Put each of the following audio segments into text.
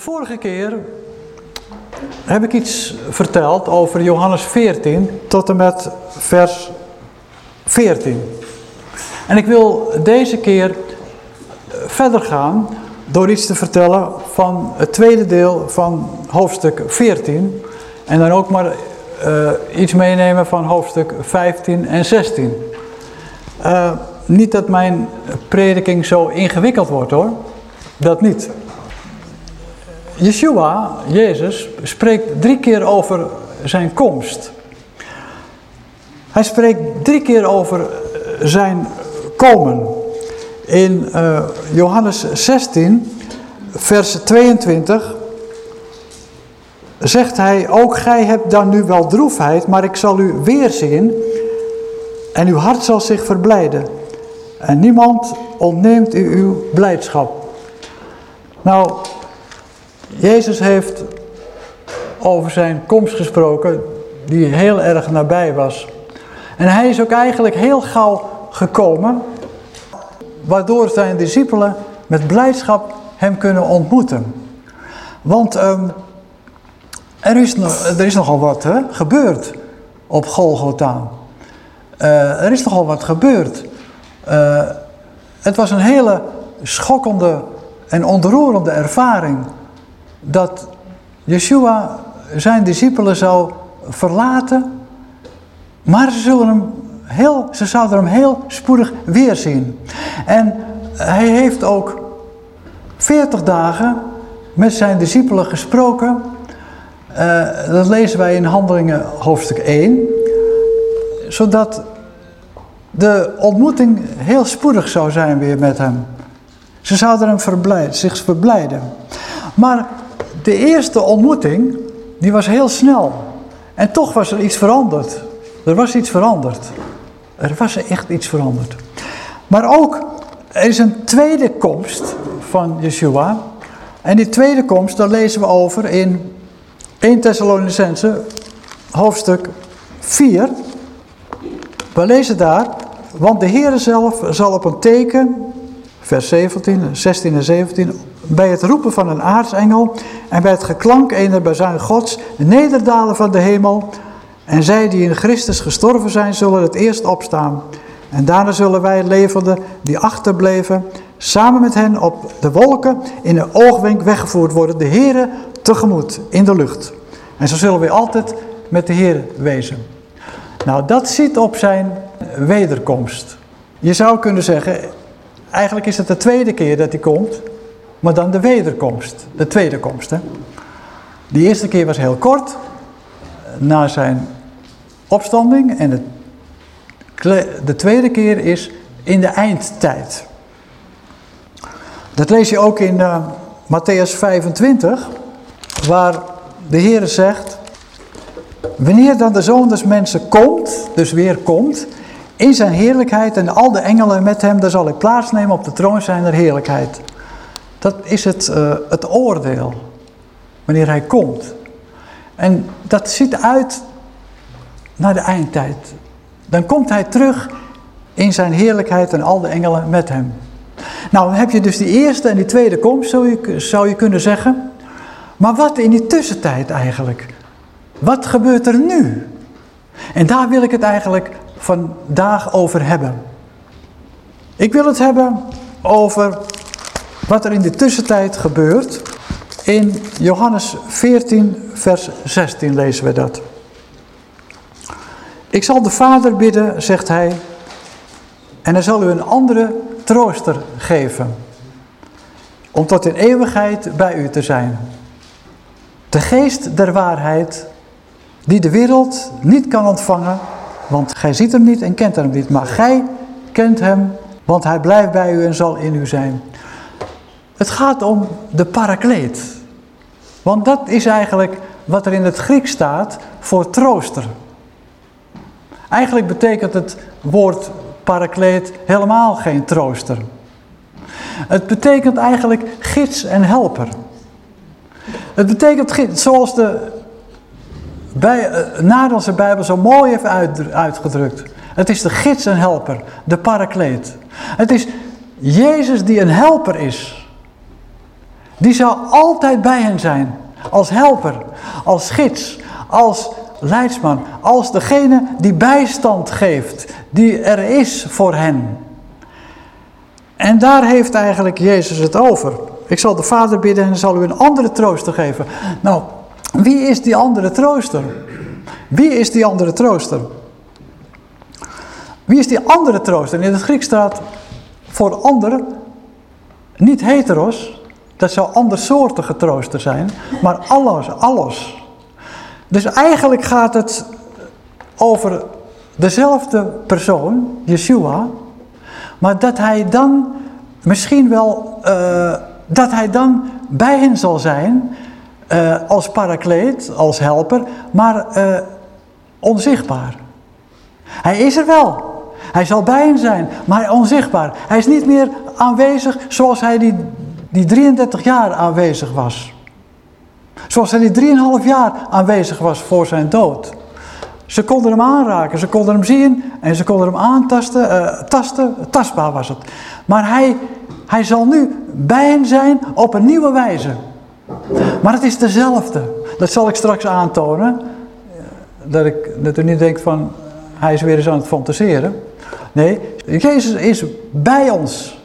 De vorige keer heb ik iets verteld over Johannes 14 tot en met vers 14. En ik wil deze keer verder gaan door iets te vertellen van het tweede deel van hoofdstuk 14. En dan ook maar uh, iets meenemen van hoofdstuk 15 en 16. Uh, niet dat mijn prediking zo ingewikkeld wordt hoor. Dat niet. Yeshua, Jezus, spreekt drie keer over zijn komst. Hij spreekt drie keer over zijn komen. In uh, Johannes 16, vers 22, zegt hij, ook gij hebt dan nu wel droefheid, maar ik zal u weerzien en uw hart zal zich verblijden. En niemand ontneemt u uw blijdschap. Nou, Jezus heeft over zijn komst gesproken, die heel erg nabij was. En hij is ook eigenlijk heel gauw gekomen, waardoor zijn discipelen met blijdschap hem kunnen ontmoeten. Want um, er, is nog, er is nogal wat gebeurd op Golgotha. Er is nogal wat gebeurd. Het was een hele schokkende en ontroerende ervaring dat Yeshua zijn discipelen zou verlaten, maar ze, zullen hem heel, ze zouden hem heel spoedig weerzien. En hij heeft ook 40 dagen met zijn discipelen gesproken. Uh, dat lezen wij in Handelingen hoofdstuk 1. Zodat de ontmoeting heel spoedig zou zijn weer met hem. Ze zouden hem zich verblijden. Maar de eerste ontmoeting, die was heel snel. En toch was er iets veranderd. Er was iets veranderd. Er was echt iets veranderd. Maar ook, er is een tweede komst van Yeshua. En die tweede komst, daar lezen we over in 1 Thessalonicense, hoofdstuk 4. We lezen daar, want de Heer zelf zal op een teken, vers 17, 16 en 17, bij het roepen van een aartsengel en bij het geklank ener bazuin gods nederdalen van de hemel. En zij die in Christus gestorven zijn, zullen het eerst opstaan. En daarna zullen wij levenden die achterbleven, samen met hen op de wolken in een oogwenk weggevoerd worden, de Here tegemoet in de lucht. En zo zullen we altijd met de Heer wezen. Nou, dat ziet op zijn wederkomst. Je zou kunnen zeggen, eigenlijk is het de tweede keer dat hij komt. Maar dan de wederkomst, de tweede komst. Hè? De eerste keer was heel kort, na zijn opstanding. En de, de tweede keer is in de eindtijd. Dat lees je ook in uh, Matthäus 25, waar de Heer zegt... Wanneer dan de Zoon des Mensen komt, dus weer komt... in zijn heerlijkheid en al de engelen met hem... dan zal ik plaatsnemen op de troon zijner heerlijkheid... Dat is het, uh, het oordeel. Wanneer hij komt. En dat ziet uit naar de eindtijd. Dan komt hij terug in zijn heerlijkheid en al de engelen met hem. Nou heb je dus die eerste en die tweede komst, zou je, zou je kunnen zeggen. Maar wat in die tussentijd eigenlijk? Wat gebeurt er nu? En daar wil ik het eigenlijk vandaag over hebben. Ik wil het hebben over wat er in de tussentijd gebeurt, in Johannes 14 vers 16 lezen we dat. Ik zal de Vader bidden, zegt hij, en hij zal u een andere trooster geven, om tot in eeuwigheid bij u te zijn. De geest der waarheid, die de wereld niet kan ontvangen, want gij ziet hem niet en kent hem niet, maar gij kent hem, want hij blijft bij u en zal in u zijn. Het gaat om de parakleet. Want dat is eigenlijk wat er in het Grieks staat voor trooster. Eigenlijk betekent het woord parakleet helemaal geen trooster. Het betekent eigenlijk gids en helper. Het betekent zoals de bij, eh, Nederlandse Bijbel zo mooi heeft uitgedrukt. Het is de gids en helper, de parakleet. Het is Jezus die een helper is. Die zal altijd bij hen zijn. Als helper, als gids, als leidsman. Als degene die bijstand geeft, die er is voor hen. En daar heeft eigenlijk Jezus het over. Ik zal de Vader bidden en zal u een andere trooster geven. Nou, wie is die andere trooster? Wie is die andere trooster? Wie is die andere trooster? In het Grieks staat voor ander niet heteros. Dat zou andersoortige trooster zijn. Maar alles, alles. Dus eigenlijk gaat het over dezelfde persoon, Yeshua. Maar dat hij dan misschien wel, uh, dat hij dan bij hen zal zijn uh, als parakleet, als helper, maar uh, onzichtbaar. Hij is er wel. Hij zal bij hen zijn, maar onzichtbaar. Hij is niet meer aanwezig zoals hij die, die 33 jaar aanwezig was. Zoals hij die 3,5 jaar aanwezig was voor zijn dood. Ze konden hem aanraken, ze konden hem zien en ze konden hem aantasten. Uh, tasten, tastbaar was het. Maar hij, hij zal nu bij hen zijn op een nieuwe wijze. Maar het is dezelfde. Dat zal ik straks aantonen. Dat, ik, dat u niet denkt van, hij is weer eens aan het fantaseren. Nee, Jezus is bij ons.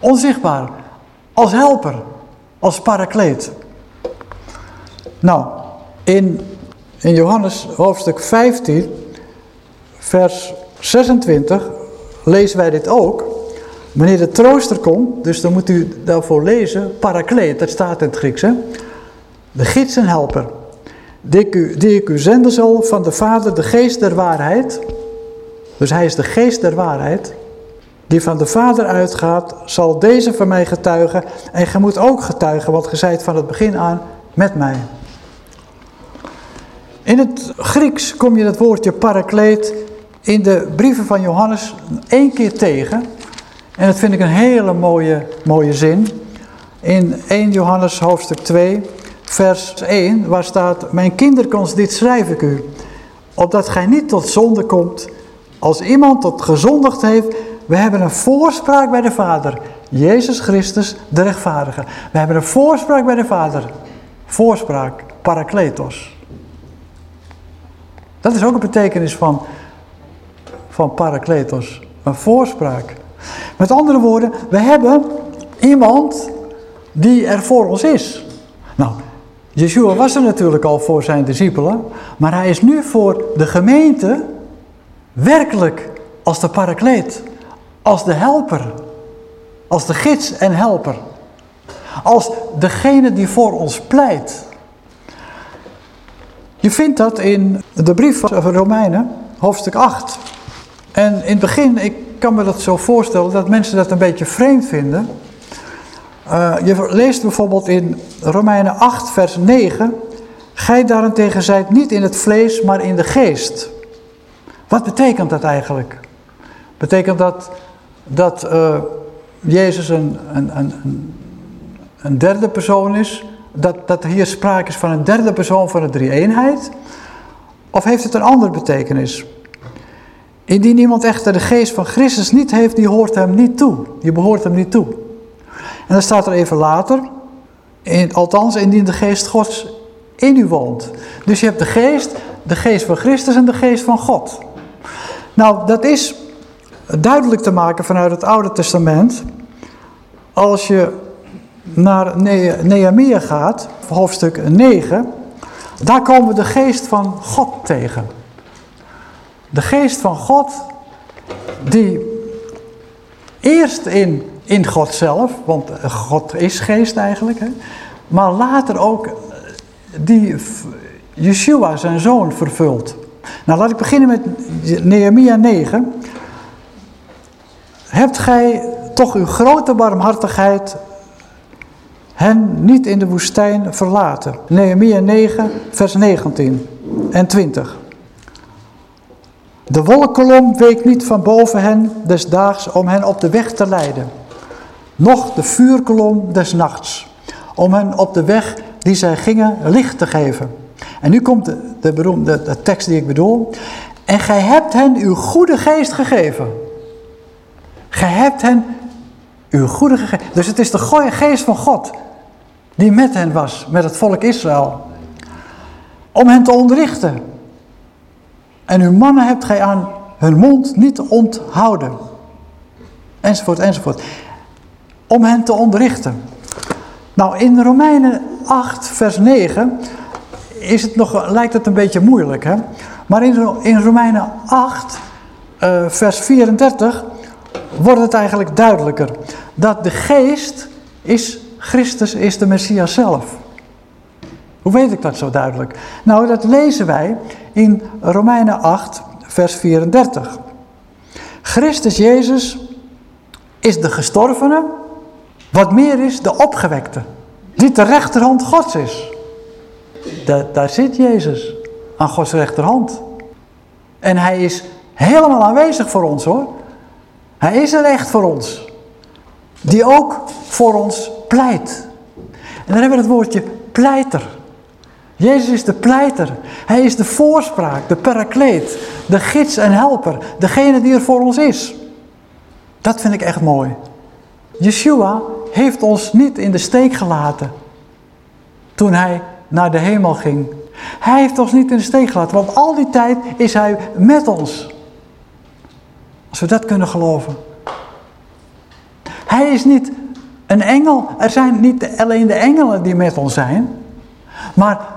Onzichtbaar. Als helper. Als parakleet. Nou, in, in Johannes hoofdstuk 15, vers 26, lezen wij dit ook. Wanneer de trooster komt, dus dan moet u daarvoor lezen, parakleet, dat staat in het Grieks. Hè? De gids en helper, die ik, u, zenden zal van de Vader, de geest der waarheid. Dus hij is de geest der waarheid, die van de Vader uitgaat, zal deze van mij getuigen. En je moet ook getuigen, want je zijt van het begin aan met mij. In het Grieks kom je het woordje parakleet in de brieven van Johannes één keer tegen. En dat vind ik een hele mooie, mooie zin. In 1 Johannes hoofdstuk 2, vers 1, waar staat... Mijn kinderkens, dit schrijf ik u, opdat gij niet tot zonde komt. Als iemand tot gezondigd heeft, we hebben een voorspraak bij de Vader. Jezus Christus, de rechtvaardige. We hebben een voorspraak bij de Vader. Voorspraak, parakletos. Dat is ook een betekenis van, van parakletos. Een voorspraak. Met andere woorden, we hebben iemand die er voor ons is. Nou, Yeshua was er natuurlijk al voor zijn discipelen, maar hij is nu voor de gemeente werkelijk als de parakleet, als de helper, als de gids en helper. Als degene die voor ons pleit. Je vindt dat in de brief van Romeinen, hoofdstuk 8. En in het begin, ik kan me dat zo voorstellen dat mensen dat een beetje vreemd vinden. Uh, je leest bijvoorbeeld in Romeinen 8 vers 9. Gij daarentegen zijt niet in het vlees, maar in de geest. Wat betekent dat eigenlijk? Betekent dat dat uh, Jezus een, een, een, een derde persoon is? Dat, dat hier sprake is van een derde persoon van de drie-eenheid? Of heeft het een andere betekenis? Indien iemand echter de geest van Christus niet heeft, die hoort hem niet toe. Die behoort hem niet toe. En dan staat er even later, in, althans indien de geest Gods in u woont. Dus je hebt de geest, de geest van Christus en de geest van God. Nou, dat is duidelijk te maken vanuit het Oude Testament. Als je naar Nehemia gaat, hoofdstuk 9, daar komen we de geest van God tegen. De geest van God, die eerst in, in God zelf, want God is geest eigenlijk, hè, maar later ook die Yeshua, zijn zoon, vervult. Nou, laat ik beginnen met Nehemia 9. Hebt gij toch uw grote barmhartigheid hen niet in de woestijn verlaten? Nehemia 9, vers 19 en 20. De wolkolom week niet van boven hen des daags om hen op de weg te leiden. Noch de vuurkolom des nachts om hen op de weg die zij gingen licht te geven. En nu komt de, de tekst die ik bedoel. En gij hebt hen uw goede geest gegeven. Gij hebt hen uw goede geest. Dus het is de geest van God die met hen was, met het volk Israël. Om hen te onderrichten. En uw mannen hebt gij aan hun mond niet onthouden. Enzovoort, enzovoort. Om hen te onderrichten. Nou, in Romeinen 8, vers 9 is het nog, lijkt het een beetje moeilijk. Hè? Maar in, in Romeinen 8, uh, vers 34, wordt het eigenlijk duidelijker. Dat de geest is, Christus is de Messias zelf. Hoe weet ik dat zo duidelijk? Nou, dat lezen wij in Romeinen 8, vers 34. Christus Jezus is de gestorvene, wat meer is de opgewekte, die de rechterhand Gods is. daar zit Jezus, aan Gods rechterhand. En hij is helemaal aanwezig voor ons hoor. Hij is er echt voor ons. Die ook voor ons pleit. En dan hebben we het woordje pleiter. Jezus is de pleiter. Hij is de voorspraak, de parakleet, de gids en helper. Degene die er voor ons is. Dat vind ik echt mooi. Yeshua heeft ons niet in de steek gelaten toen hij naar de hemel ging. Hij heeft ons niet in de steek gelaten, want al die tijd is hij met ons. Als we dat kunnen geloven. Hij is niet een engel. Er zijn niet alleen de engelen die met ons zijn. Maar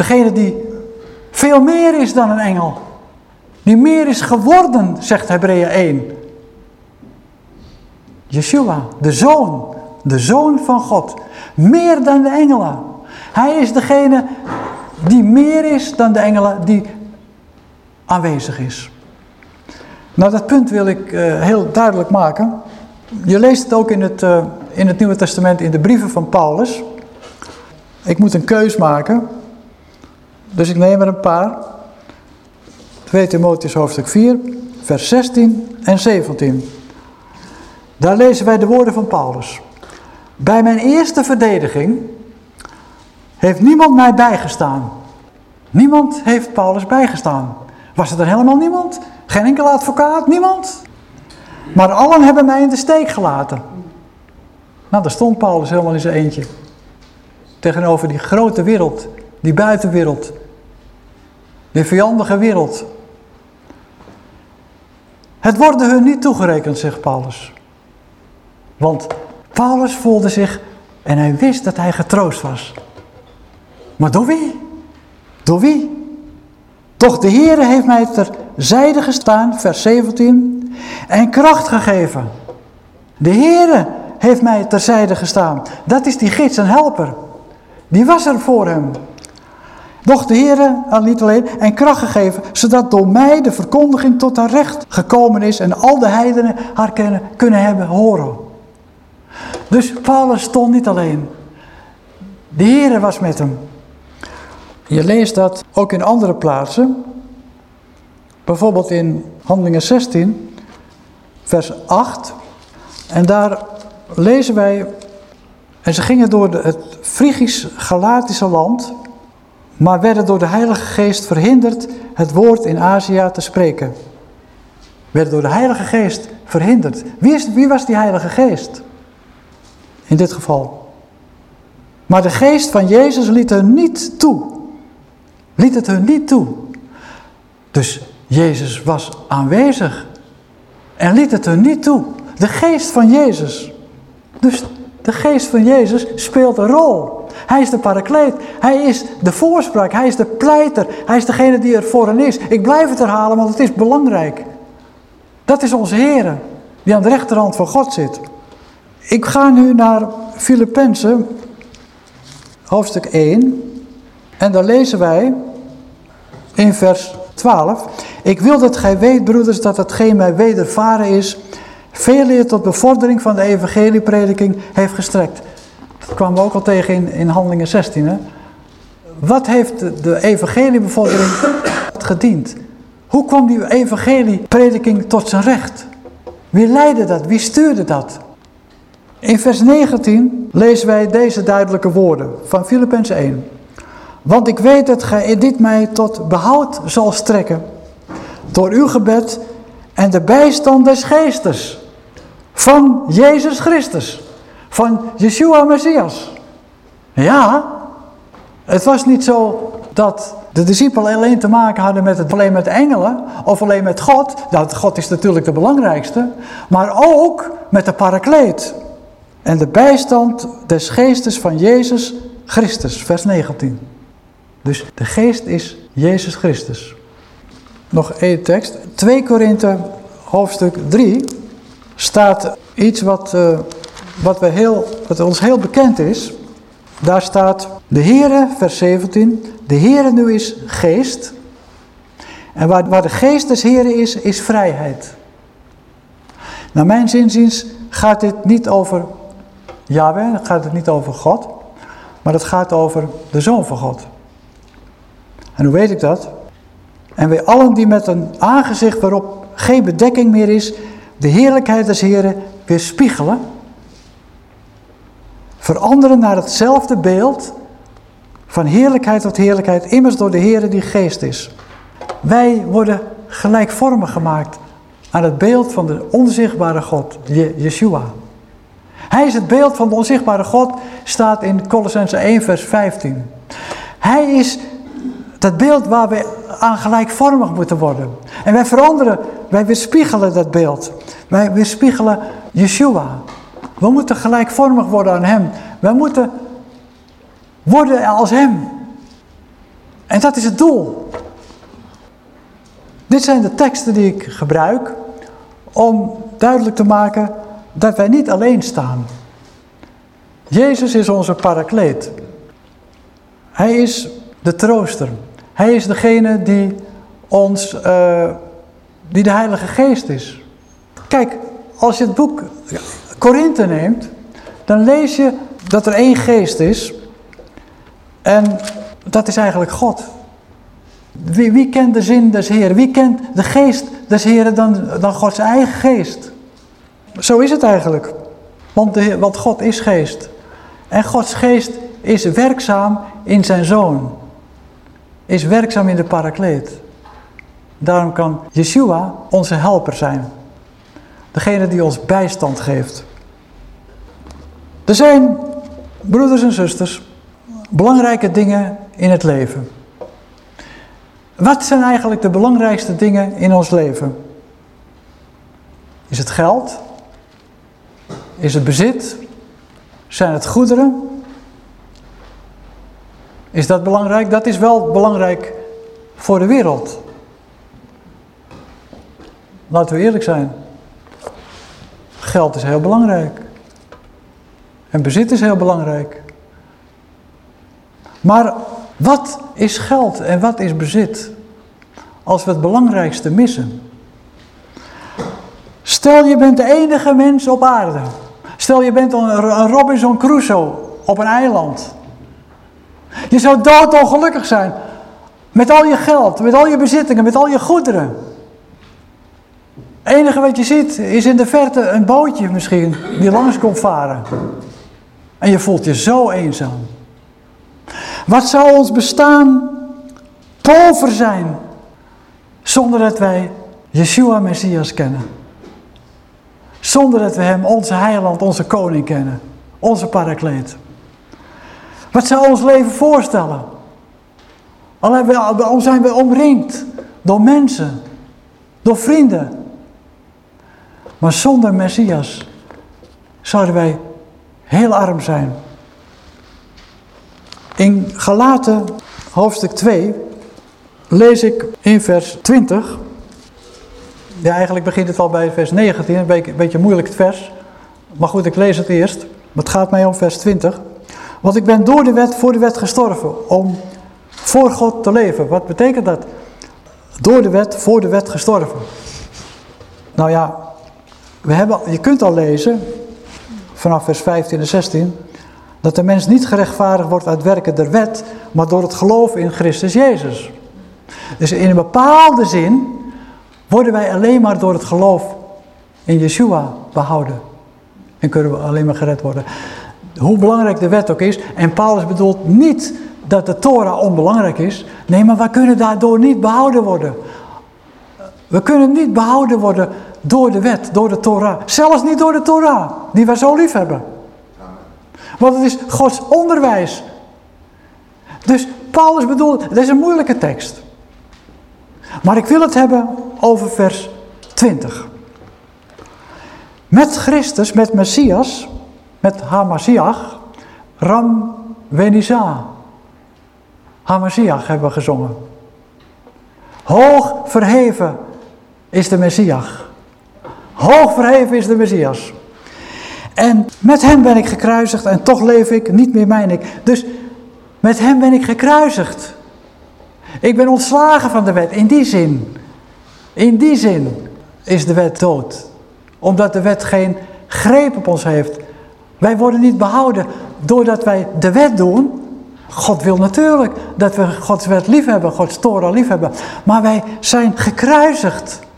degene die veel meer is dan een engel. Die meer is geworden, zegt Hebreeën 1. Yeshua, de Zoon. De Zoon van God. Meer dan de engelen. Hij is degene die meer is dan de engelen die aanwezig is. Nou, dat punt wil ik uh, heel duidelijk maken. Je leest het ook in het, uh, in het Nieuwe Testament in de brieven van Paulus. Ik moet een keus maken. Dus ik neem er een paar. 2 Timotheus hoofdstuk 4, vers 16 en 17. Daar lezen wij de woorden van Paulus. Bij mijn eerste verdediging heeft niemand mij bijgestaan. Niemand heeft Paulus bijgestaan. Was er helemaal niemand? Geen enkele advocaat? Niemand? Maar allen hebben mij in de steek gelaten. Nou, daar stond Paulus helemaal in zijn eentje. Tegenover die grote wereld, die buitenwereld. Die vijandige wereld. Het wordt hun niet toegerekend, zegt Paulus. Want Paulus voelde zich en hij wist dat hij getroost was. Maar door wie? Door wie? Toch de Heere heeft mij terzijde gestaan, vers 17, en kracht gegeven. De Heere heeft mij terzijde gestaan. Dat is die gids en helper. Die was er voor hem. Doch de Heere, niet alleen, en kracht gegeven, zodat door mij de verkondiging tot haar recht gekomen is en al de heidenen haar kunnen, kunnen hebben horen. Dus Paulus stond niet alleen. De Heere was met hem. Je leest dat ook in andere plaatsen. Bijvoorbeeld in Handelingen 16, vers 8. En daar lezen wij... En ze gingen door het Frigisch-Galatische land... maar werden door de Heilige Geest verhinderd het woord in Azië te spreken. Werden door de Heilige Geest verhinderd. Wie, is, wie was die Heilige Geest? In dit geval. Maar de geest van Jezus liet er niet toe liet het hun niet toe. Dus Jezus was aanwezig en liet het hun niet toe. De geest van Jezus. Dus de geest van Jezus speelt een rol. Hij is de parakleet. Hij is de voorspraak. Hij is de pleiter. Hij is degene die er voor hen is. Ik blijf het herhalen, want het is belangrijk. Dat is onze Heer, die aan de rechterhand van God zit. Ik ga nu naar Filippenzen, hoofdstuk 1. En daar lezen wij in vers 12. Ik wil dat gij weet, broeders, dat hetgeen mij wedervaren is, veel eer tot bevordering van de evangelieprediking heeft gestrekt. Kwamen we ook al tegen in, in Handelingen 16. Hè? Wat heeft de, de evangeliebevordering gediend? Hoe kwam die evangelieprediking tot zijn recht? Wie leidde dat? Wie stuurde dat? In vers 19 lezen wij deze duidelijke woorden van Filippenzen 1. Want ik weet dat gij dit mij tot behoud zal strekken. Door uw gebed en de bijstand des geestes. Van Jezus Christus. Van Yeshua Messias. Ja, het was niet zo dat de discipelen alleen te maken hadden met het alleen met engelen of alleen met God. Dat God is natuurlijk de belangrijkste. Maar ook met de parakleet. En de bijstand des geestes van Jezus Christus, vers 19. Dus de geest is Jezus Christus. Nog één tekst. 2 Korinthe hoofdstuk 3 staat iets wat, uh, wat, we heel, wat ons heel bekend is. Daar staat de Heere, vers 17, de Heere nu is geest. En waar, de geest des Heeren is, is vrijheid. Naar mijn zinziens gaat dit niet over Yahweh, gaat het niet over God, maar het gaat over de Zoon van God. En hoe weet ik dat? En wij allen die met een aangezicht waarop geen bedekking meer is, de heerlijkheid des Heren weer spiegelen, veranderen naar hetzelfde beeld, van heerlijkheid tot heerlijkheid, immers door de Heere die geest is. Wij worden gelijkvormig gemaakt aan het beeld van de onzichtbare God, Je Yeshua. Hij is het beeld van de onzichtbare God, staat in Colossense 1 vers 15. Hij is dat beeld waar we aan gelijkvormig moeten worden. En wij veranderen, wij weerspiegelen dat beeld. Wij weerspiegelen Yeshua. We moeten gelijkvormig worden aan hem. Wij moeten worden als hem. En dat is het doel. Dit zijn de teksten die ik gebruik om duidelijk te maken dat wij niet alleen staan. Jezus is onze parakleet. Hij is de trooster. Hij is degene die ons, uh, die de Heilige Geest is. Kijk, als je het boek Korinthe neemt, dan lees je dat er één geest is. En dat is eigenlijk God. Wie, wie kent de zin des Heeren? Wie kent de geest des Heeren dan, dan Gods eigen geest? Zo is het eigenlijk. Want, de, want God is geest. En Gods geest is werkzaam in zijn zoon. Is werkzaam in de parakleet. Daarom kan Yeshua onze helper zijn. Degene die ons bijstand geeft. Er zijn, broeders en zusters, belangrijke dingen in het leven. Wat zijn eigenlijk de belangrijkste dingen in ons leven? Is het geld? Is het bezit? Zijn het goederen? Is dat belangrijk? Dat is wel belangrijk voor de wereld. Laten we eerlijk zijn. Geld is heel belangrijk. En bezit is heel belangrijk. Maar wat is geld en wat is bezit? Als we het belangrijkste missen. Stel je bent de enige mens op aarde. Stel je bent een Robinson Crusoe op een eiland. Je zou doodongelukkig zijn. Met al je geld, met al je bezittingen, met al je goederen. Het enige wat je ziet is in de verte een bootje misschien die langs komt varen. En je voelt je zo eenzaam. Wat zou ons bestaan pover zijn zonder dat wij Yeshua Messias kennen? Zonder dat we hem, onze heiland, onze koning kennen. Onze parakleet. Wat zou ons leven voorstellen? Al zijn we omringd door mensen, door vrienden. Maar zonder Messias zouden wij heel arm zijn. In Galaten hoofdstuk 2 lees ik in vers 20. Ja, eigenlijk begint het al bij vers 19, een beetje, moeilijk het vers. Maar goed, ik lees het eerst. Het gaat mij om vers 20. Want ik ben door de wet, voor de wet gestorven, om voor God te leven. Wat betekent dat? Door de wet, voor de wet gestorven. Nou ja, we hebben, je kunt al lezen, vanaf vers 15 en 16, dat de mens niet gerechtvaardigd wordt uit werken der wet, maar door het geloof in Christus Jezus. Dus in een bepaalde zin worden wij alleen maar door het geloof in Yeshua behouden. En kunnen we alleen maar gered worden. Hoe belangrijk de wet ook is. En Paulus bedoelt niet dat de Torah onbelangrijk is. Nee, maar we kunnen daardoor niet behouden worden. We kunnen niet behouden worden door de wet, door de Torah. Zelfs niet door de Torah, die wij zo lief hebben. Want het is Gods onderwijs. Dus Paulus bedoelt, het is een moeilijke tekst. Maar ik wil het hebben over vers 20. Met Christus, met Messias, met Hamasiach, Ram Venisa. Hamasiach hebben we gezongen. Hoog verheven is de Messias. Hoog verheven is de Messias. En met hem ben ik gekruisigd en toch leef ik, niet meer mijn ik. Dus met hem ben ik gekruisigd. Ik ben ontslagen van de wet, in die zin. In die zin is de wet dood. Omdat de wet geen greep op ons heeft. Wij worden niet behouden doordat wij de wet doen. God wil natuurlijk dat we Gods wet lief hebben, Gods Torah lief hebben. Maar wij zijn gekruisigd.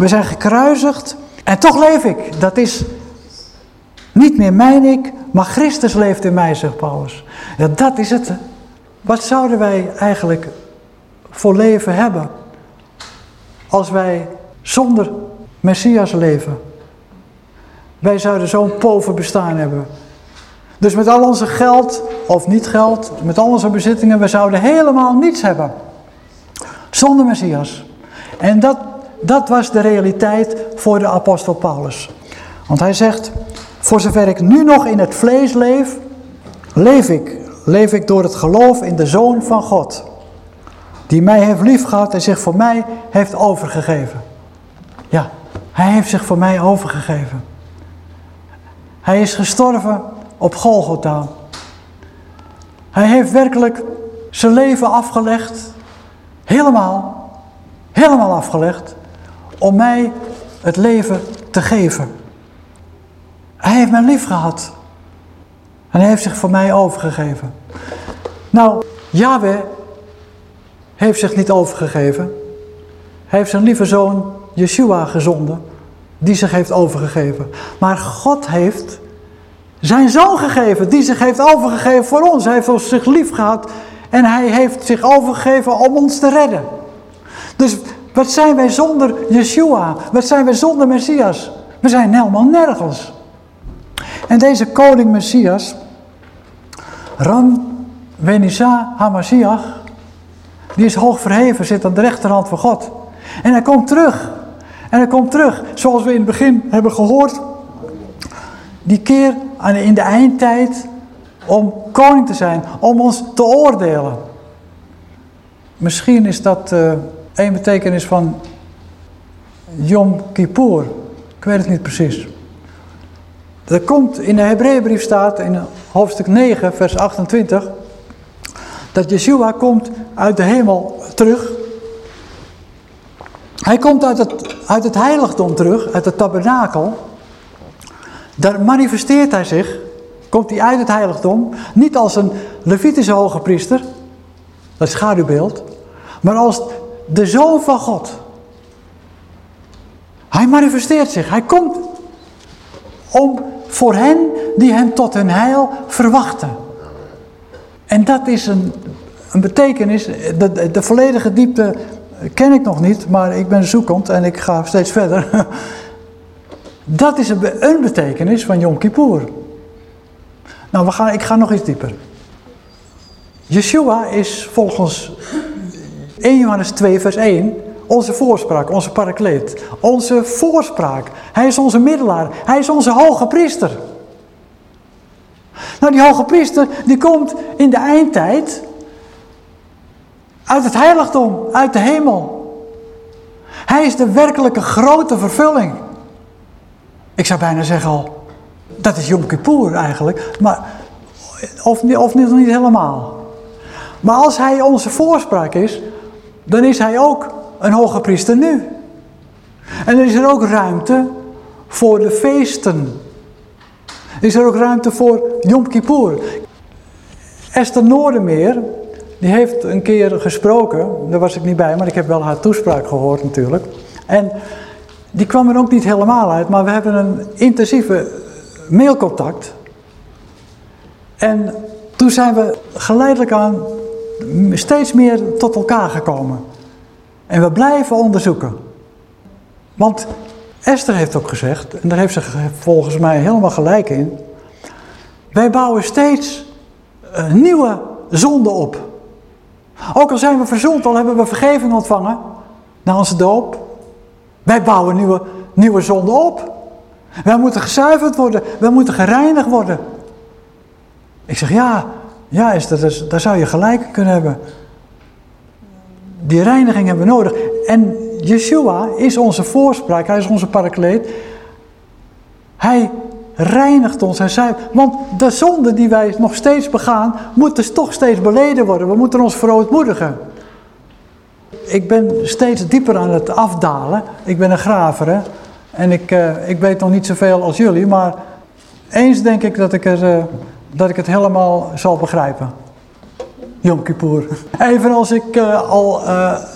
We zijn gekruisigd en toch leef ik. Dat is niet meer mijn ik, maar Christus leeft in mij, zegt Paulus. Ja, dat is het. Wat zouden wij eigenlijk voor leven hebben als wij zonder Messias leven? Wij zouden zo'n pover bestaan hebben. Dus met al onze geld, of niet geld, met al onze bezittingen, we zouden helemaal niets hebben. Zonder Messias. En dat, dat was de realiteit voor de apostel Paulus. Want hij zegt, voor zover ik nu nog in het vlees leef, leef ik. Leef ik door het geloof in de Zoon van God. Die mij heeft liefgehad en zich voor mij heeft overgegeven. Ja, hij heeft zich voor mij overgegeven. Hij is gestorven op Golgotha. Hij heeft werkelijk zijn leven afgelegd. Helemaal. Helemaal afgelegd. Om mij het leven te geven. Hij heeft mij lief gehad. En hij heeft zich voor mij overgegeven. Nou, Yahweh heeft zich niet overgegeven. Hij heeft zijn lieve zoon Yeshua gezonden. Die zich heeft overgegeven. Maar God heeft zijn zoon gegeven. Die zich heeft overgegeven voor ons. Hij heeft ons zich lief gehad. En hij heeft zich overgegeven om ons te redden. Dus wat zijn wij zonder Yeshua? Wat zijn wij zonder Messias? We zijn helemaal nergens. En deze koning Messias, Ram Venisa Hamashiach, die is hoog verheven, zit aan de rechterhand van God. En hij komt terug. En hij komt terug, zoals we in het begin hebben gehoord. Die keer in de eindtijd om koning te zijn, om ons te oordelen. Misschien is dat uh, een betekenis van Yom Kippur. Ik weet het niet precies. Er komt in de Hebreeënbrief staat in hoofdstuk 9 vers 28 dat Yeshua komt uit de hemel terug. Hij komt uit het, uit het heiligdom terug, uit het tabernakel. Daar manifesteert hij zich, komt hij uit het heiligdom, niet als een Levitische hoge priester, dat schaduwbeeld, maar als de Zoon van God. Hij manifesteert zich, hij komt om voor hen die hem tot hun heil verwachten. En dat is een, een betekenis, de, de volledige diepte ken ik nog niet, maar ik ben zoekend en ik ga steeds verder. Dat is een, betekenis van Yom Kippur. Nou, we gaan, ik ga nog iets dieper. Yeshua is volgens 1 Johannes 2 vers 1 onze voorspraak, onze parakleet. Onze voorspraak. Hij is onze middelaar. Hij is onze hoge priester. Nou, die hoge priester die komt in de eindtijd uit het heiligdom, uit de hemel. Hij is de werkelijke grote vervulling. Ik zou bijna zeggen al, dat is Yom Kippur eigenlijk, maar, of, of niet, niet helemaal. Maar als hij onze voorspraak is, dan is hij ook een hoge priester nu. En er is er ook ruimte voor de feesten. Is er ook ruimte voor Yom Kippur. Esther Noordermeer, die heeft een keer gesproken. Daar was ik niet bij, maar ik heb wel haar toespraak gehoord natuurlijk. En die kwam er ook niet helemaal uit, maar we hebben een intensieve mailcontact. En toen zijn we geleidelijk aan steeds meer tot elkaar gekomen. En we blijven onderzoeken. Want Esther heeft ook gezegd, en daar heeft ze volgens mij helemaal gelijk in. Wij bouwen steeds uh, nieuwe zonden op. Ook al zijn we verzoend, al hebben we vergeving ontvangen na onze doop. Wij bouwen nieuwe, nieuwe zonden op. Wij moeten gezuiverd worden, wij moeten gereinigd worden. Ik zeg ja, ja is dat, daar zou je gelijk kunnen hebben. Die reiniging hebben we nodig. En Yeshua is onze voorspraak, hij is onze parakleet. Hij reinigt ons en zuivert. Want de zonde die wij nog steeds begaan, moet dus toch steeds beleden worden. We moeten ons verootmoedigen. Ik ben steeds dieper aan het afdalen. Ik ben een graver en ik, uh, ik weet nog niet zoveel als jullie, maar eens denk ik dat ik, er, uh, dat ik het helemaal zal begrijpen. Yom Kippur. Evenals ik uh, al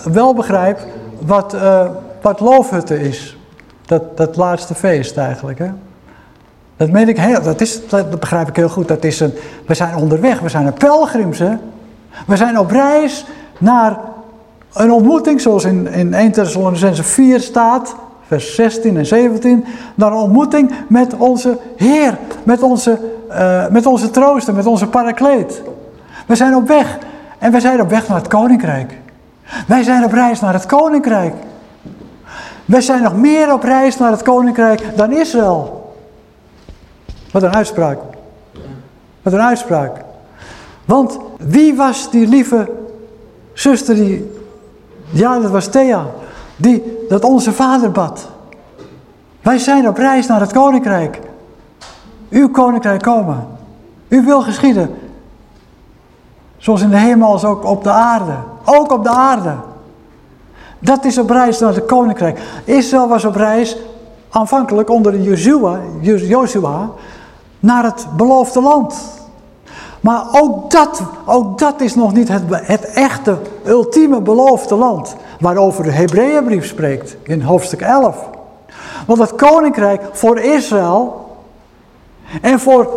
wel begrijp wat, wat loofhutten is. Dat, dat laatste feest eigenlijk. Hè? Dat, meen ik heel, dat, is, dat begrijp ik heel goed. Dat is een, we zijn onderweg, we zijn een pelgrims. Hè? We zijn op reis naar een ontmoeting, zoals in, in 1 Thessalonicense 4 staat, vers 16 en 17. Naar een ontmoeting met onze Heer, met onze, uh, met onze trooster, met onze parakleet. We zijn op weg en we zijn op weg naar het koninkrijk. Wij zijn op reis naar het koninkrijk. Wij zijn nog meer op reis naar het koninkrijk dan Israël. Wat een uitspraak. Wat een uitspraak. Want wie was die lieve zuster die, ja dat was Thea, die dat onze vader bad. Wij zijn op reis naar het koninkrijk. Uw koninkrijk komen. U wil geschieden. Zoals in de hemel als ook op de aarde. Ook op de aarde. Dat is op reis naar het koninkrijk. Israël was op reis aanvankelijk onder Joshua, Joshua naar het beloofde land. Maar ook dat, ook dat is nog niet het, het echte, ultieme beloofde land. Waarover de Hebreeënbrief spreekt in hoofdstuk 11. Want het koninkrijk voor Israël en voor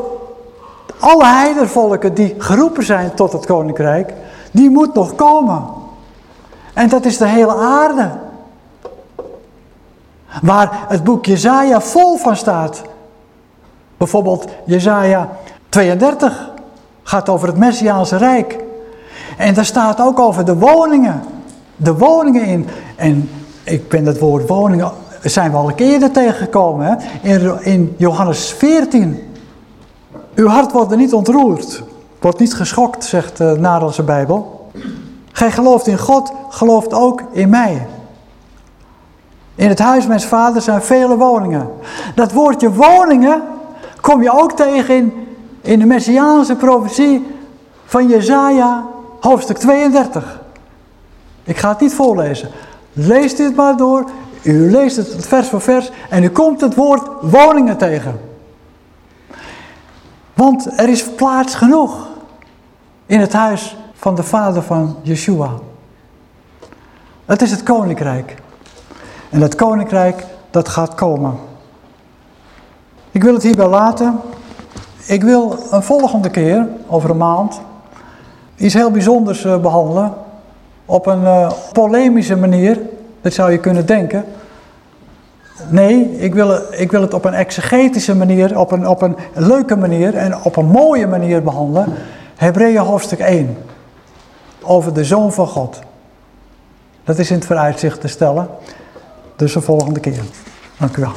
alle heidervolken die geroepen zijn tot het koninkrijk, die moet nog komen. En dat is de hele aarde. Waar het boek Jezaja vol van staat. Bijvoorbeeld Jezaja 32 gaat over het Messiaanse Rijk. En daar staat ook over de woningen. De woningen in. En ik ben het woord woningen, zijn we al een keer tegengekomen. In, in Johannes 14. Uw hart wordt er niet ontroerd. Wordt niet geschokt, zegt de Nederlandse Bijbel. Gij gelooft in God, gelooft ook in mij. In het huis mijn vader zijn vele woningen. Dat woordje woningen kom je ook tegen in, in de Messiaanse profetie van Jezaja, hoofdstuk 32. Ik ga het niet voorlezen. Lees dit maar door. U leest het vers voor vers en u komt het woord woningen tegen. Want er is plaats genoeg in het huis van de vader van Yeshua. Het is het koninkrijk. En dat koninkrijk, dat gaat komen. Ik wil het hierbij laten. Ik wil een volgende keer, over een maand, iets heel bijzonders eh, behandelen. Op een uh, polemische manier, dat zou je kunnen denken. Nee, ik wil, ik wil het op een exegetische manier, op een, op een leuke manier en op een mooie manier behandelen. Hebreeën hoofdstuk 1. Over de Zoon van God. Dat is in het vooruitzicht te stellen. Dus de volgende keer. Dank u wel.